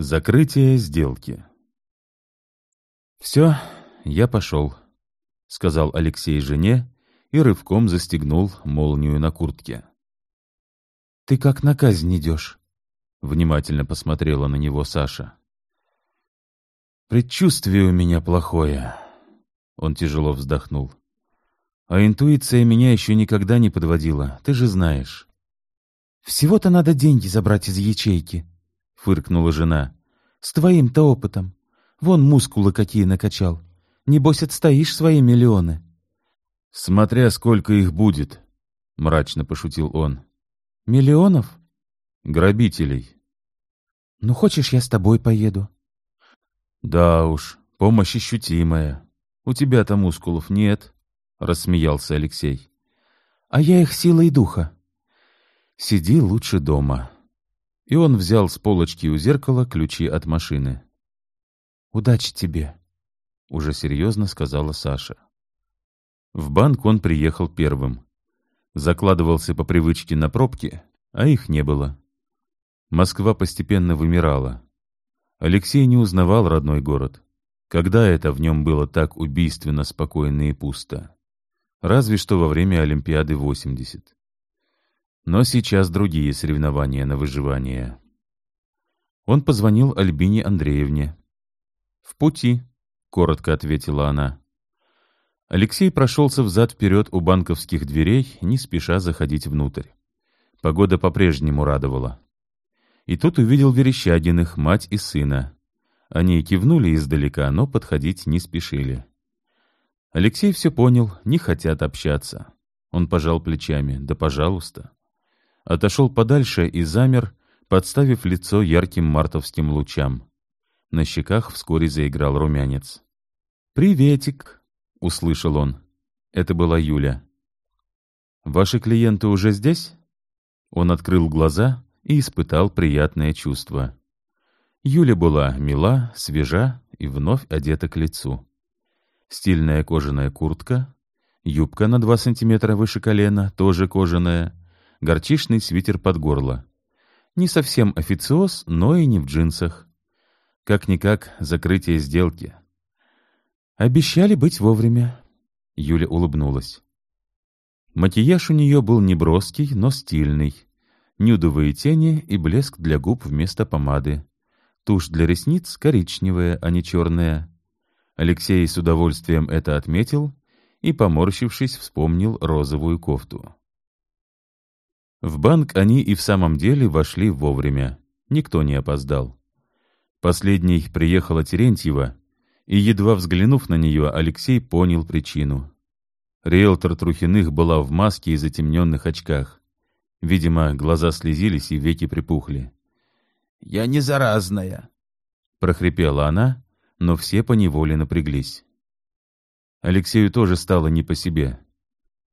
Закрытие сделки. «Все, я пошел», — сказал Алексей жене и рывком застегнул молнию на куртке. «Ты как на казнь идешь?» — внимательно посмотрела на него Саша. «Предчувствие у меня плохое», — он тяжело вздохнул. «А интуиция меня еще никогда не подводила, ты же знаешь». «Всего-то надо деньги забрать из ячейки», — фыркнула жена. «С твоим-то опытом. Вон мускулы какие накачал. Небось, отстоишь свои миллионы». «Смотря сколько их будет», — мрачно пошутил он. «Миллионов?» «Грабителей». «Ну, хочешь, я с тобой поеду?» «Да уж, помощь ощутимая. У тебя-то мускулов нет», — рассмеялся Алексей. «А я их силой духа». «Сиди лучше дома». И он взял с полочки у зеркала ключи от машины. «Удачи тебе», — уже серьезно сказала Саша. В банк он приехал первым. Закладывался по привычке на пробки, а их не было. Москва постепенно вымирала. Алексей не узнавал родной город. Когда это в нем было так убийственно спокойно и пусто? Разве что во время Олимпиады 80. Но сейчас другие соревнования на выживание. Он позвонил Альбине Андреевне. «В пути», — коротко ответила она. Алексей прошелся взад-вперед у банковских дверей, не спеша заходить внутрь. Погода по-прежнему радовала. И тут увидел Верещагиных, мать и сына. Они кивнули издалека, но подходить не спешили. Алексей все понял, не хотят общаться. Он пожал плечами. «Да пожалуйста» отошел подальше и замер, подставив лицо ярким мартовским лучам. На щеках вскоре заиграл румянец. «Приветик!» — услышал он. Это была Юля. «Ваши клиенты уже здесь?» Он открыл глаза и испытал приятное чувство. Юля была мила, свежа и вновь одета к лицу. Стильная кожаная куртка, юбка на два сантиметра выше колена, тоже кожаная, горчичный свитер под горло. Не совсем официоз, но и не в джинсах. Как-никак закрытие сделки. «Обещали быть вовремя», — Юля улыбнулась. Макияж у нее был неброский, но стильный. Нюдовые тени и блеск для губ вместо помады. Тушь для ресниц коричневая, а не черная. Алексей с удовольствием это отметил и, поморщившись, вспомнил розовую кофту. В банк они и в самом деле вошли вовремя. Никто не опоздал. Последней приехала Терентьева, и, едва взглянув на нее, Алексей понял причину. Риэлтор Трухиных была в маске и затемненных очках. Видимо, глаза слезились и веки припухли. «Я не заразная», — прохрипела она, но все поневоле напряглись. Алексею тоже стало не по себе.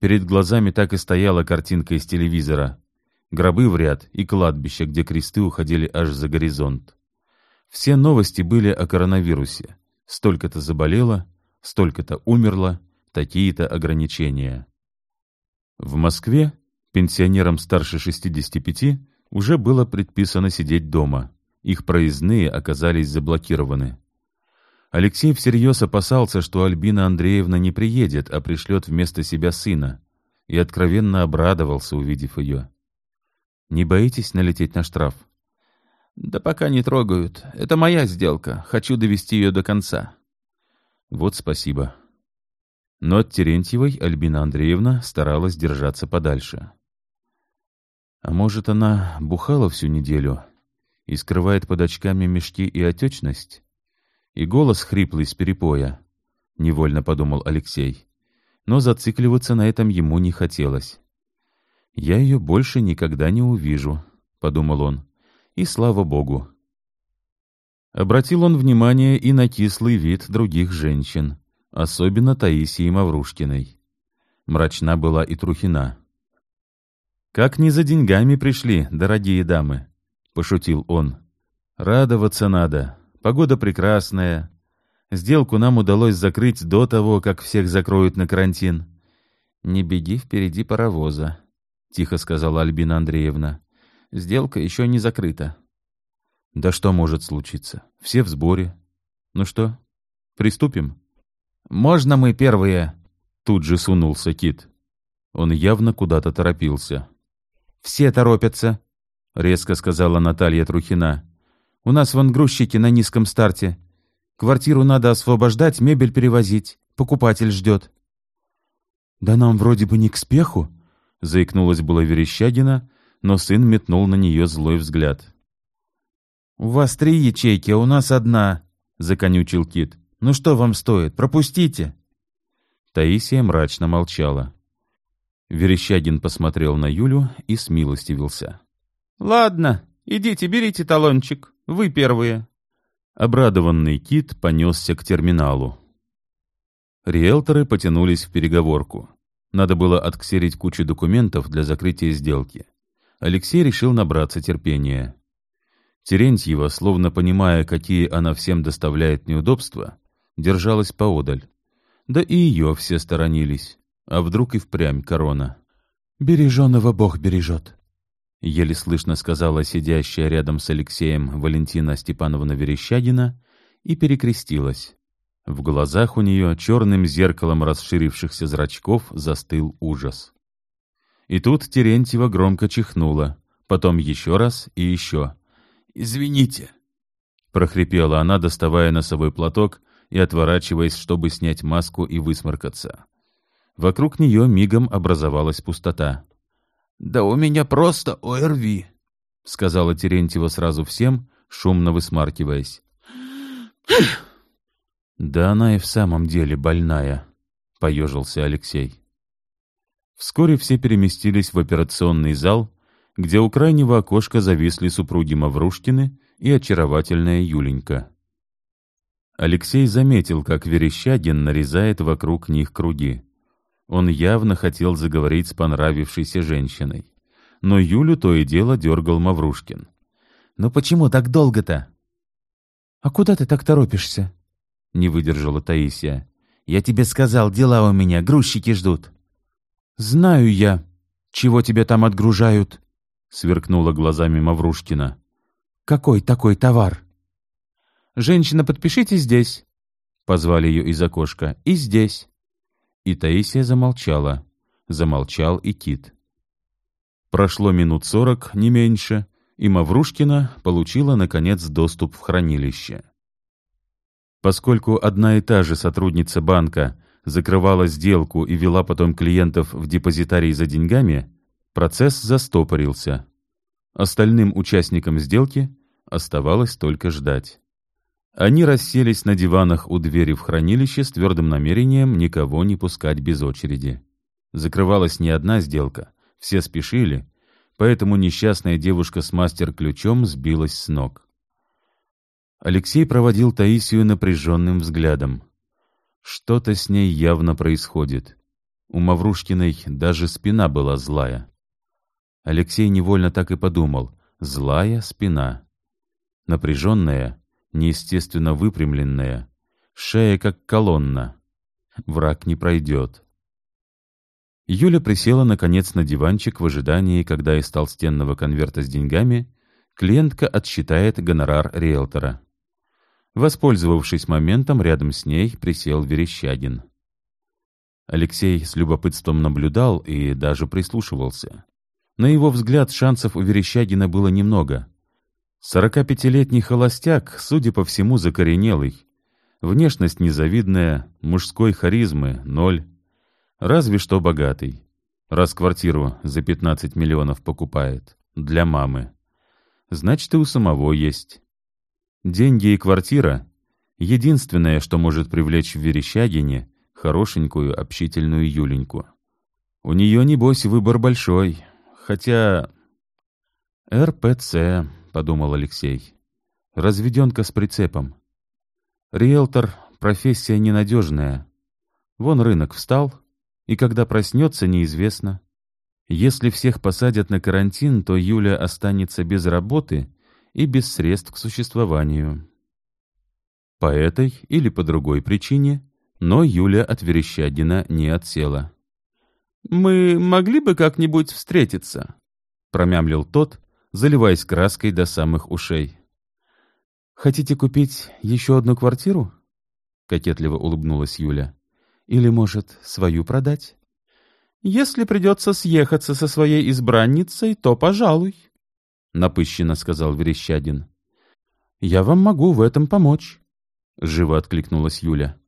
Перед глазами так и стояла картинка из телевизора. Гробы в ряд и кладбище, где кресты уходили аж за горизонт. Все новости были о коронавирусе. Столько-то заболело, столько-то умерло, такие-то ограничения. В Москве пенсионерам старше 65 уже было предписано сидеть дома. Их проездные оказались заблокированы. Алексей всерьез опасался, что Альбина Андреевна не приедет, а пришлет вместо себя сына, и откровенно обрадовался, увидев ее. «Не боитесь налететь на штраф?» «Да пока не трогают. Это моя сделка. Хочу довести ее до конца». «Вот спасибо». Но от Терентьевой Альбина Андреевна старалась держаться подальше. А может, она бухала всю неделю и скрывает под очками мешки и отечность? И голос хриплый с перепоя, — невольно подумал Алексей. Но зацикливаться на этом ему не хотелось. «Я ее больше никогда не увижу», — подумал он, — «и слава богу». Обратил он внимание и на кислый вид других женщин, особенно Таисии Маврушкиной. Мрачна была и Трухина. «Как не за деньгами пришли, дорогие дамы», — пошутил он. «Радоваться надо, Погода прекрасная. Сделку нам удалось закрыть до того, как всех закроют на карантин. «Не беги впереди паровоза», — тихо сказала Альбина Андреевна. «Сделка еще не закрыта». Да что может случиться? Все в сборе. Ну что, приступим? Можно мы первые? Тут же сунулся Кит. Он явно куда-то торопился. Все торопятся, резко сказала Наталья Трухина. У нас вон грузчики на низком старте. Квартиру надо освобождать, мебель перевозить. Покупатель ждет. Да нам вроде бы не к спеху, заикнулась была Верещагина, но сын метнул на нее злой взгляд. «У вас три ячейки, а у нас одна», — законючил Кит. «Ну что вам стоит? Пропустите!» Таисия мрачно молчала. Верещагин посмотрел на Юлю и смилостивился. «Ладно, идите, берите талончик. Вы первые». Обрадованный Кит понесся к терминалу. Риэлторы потянулись в переговорку. Надо было отксерить кучу документов для закрытия сделки. Алексей решил набраться терпения. Терентьева, словно понимая, какие она всем доставляет неудобства, держалась поодаль. Да и ее все сторонились. А вдруг и впрямь корона? «Береженого Бог бережет», — еле слышно сказала сидящая рядом с Алексеем Валентина Степановна Верещагина и перекрестилась. В глазах у нее черным зеркалом расширившихся зрачков застыл ужас. И тут Терентьева громко чихнула, потом еще раз и еще. «Извините», — прохрипела она, доставая носовой платок и отворачиваясь, чтобы снять маску и высморкаться. Вокруг нее мигом образовалась пустота. «Да у меня просто ОРВИ», — сказала Терентьева сразу всем, шумно высмаркиваясь. «Да она и в самом деле больная», — поежился Алексей. Вскоре все переместились в операционный зал, где у крайнего окошка зависли супруги Маврушкины и очаровательная Юленька. Алексей заметил, как Верещагин нарезает вокруг них круги. Он явно хотел заговорить с понравившейся женщиной. Но Юлю то и дело дергал Маврушкин. «Ну почему так долго-то?» «А куда ты так торопишься?» — не выдержала Таисия. «Я тебе сказал, дела у меня, грузчики ждут». «Знаю я, чего тебя там отгружают», — сверкнула глазами Маврушкина. «Какой такой товар?» «Женщина, подпишите здесь», — позвали ее из окошка. «И здесь». И Таисия замолчала. Замолчал и Кит. Прошло минут сорок, не меньше, и Маврушкина получила, наконец, доступ в хранилище. Поскольку одна и та же сотрудница банка закрывала сделку и вела потом клиентов в депозитарий за деньгами, процесс застопорился. Остальным участникам сделки оставалось только ждать. Они расселись на диванах у двери в хранилище с твердым намерением никого не пускать без очереди. Закрывалась не одна сделка, все спешили, поэтому несчастная девушка с мастер-ключом сбилась с ног. Алексей проводил Таисию напряженным взглядом. Что-то с ней явно происходит. У Маврушкиной даже спина была злая. Алексей невольно так и подумал. Злая спина. Напряженная, неестественно выпрямленная, шея как колонна. Враг не пройдет. Юля присела, наконец, на диванчик в ожидании, когда из толстенного конверта с деньгами клиентка отсчитает гонорар риэлтора. Воспользовавшись моментом, рядом с ней присел Верещагин. Алексей с любопытством наблюдал и даже прислушивался. На его взгляд, шансов у Верещагина было немного. Сорокапятилетний холостяк, судя по всему, закоренелый. Внешность незавидная, мужской харизмы — ноль. Разве что богатый. Раз квартиру за 15 миллионов покупает. Для мамы. Значит, и у самого есть. Деньги и квартира — единственное, что может привлечь в Верещагине хорошенькую общительную Юленьку. У нее, небось, выбор большой, хотя... РПЦ, — подумал Алексей. Разведенка с прицепом. Риэлтор — профессия ненадежная. Вон рынок встал, и когда проснется, неизвестно. Если всех посадят на карантин, то Юля останется без работы и без средств к существованию. По этой или по другой причине, но Юля от Верещагина не отсела. «Мы могли бы как-нибудь встретиться?» — промямлил тот, заливаясь краской до самых ушей. «Хотите купить еще одну квартиру?» — кокетливо улыбнулась Юля. «Или, может, свою продать?» «Если придется съехаться со своей избранницей, то пожалуй», — напыщенно сказал Верещагин. «Я вам могу в этом помочь», — живо откликнулась Юля.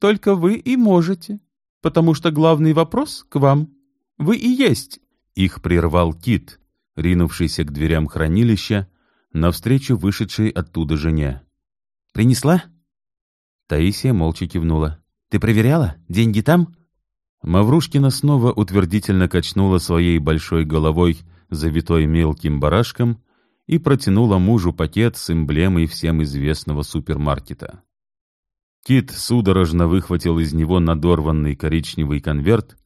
«Только вы и можете, потому что главный вопрос к вам. Вы и есть». Их прервал Кит, ринувшийся к дверям хранилища, навстречу вышедшей оттуда жене. «Принесла?» Таисия молча кивнула. «Ты проверяла? Деньги там?» Маврушкина снова утвердительно качнула своей большой головой, завитой мелким барашком, и протянула мужу пакет с эмблемой всем известного супермаркета. Кит судорожно выхватил из него надорванный коричневый конверт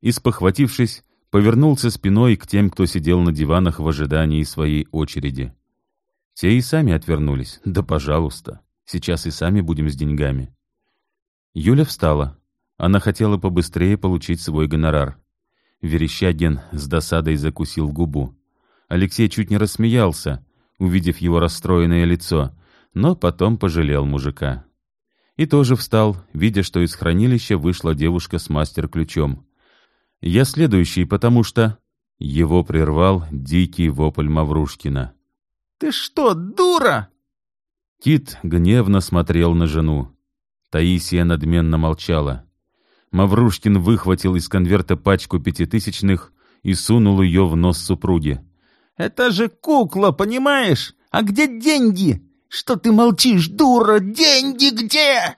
и, спохватившись, повернулся спиной к тем, кто сидел на диванах в ожидании своей очереди. Те и сами отвернулись. Да пожалуйста, сейчас и сами будем с деньгами. Юля встала. Она хотела побыстрее получить свой гонорар. Верещагин с досадой закусил губу. Алексей чуть не рассмеялся, увидев его расстроенное лицо, но потом пожалел мужика. И тоже встал, видя, что из хранилища вышла девушка с мастер-ключом. «Я следующий, потому что...» Его прервал дикий вопль Маврушкина. «Ты что, дура?» Кит гневно смотрел на жену. Таисия надменно молчала. Маврушкин выхватил из конверта пачку пятитысячных и сунул ее в нос супруги. «Это же кукла, понимаешь? А где деньги? Что ты молчишь, дура? Деньги где?»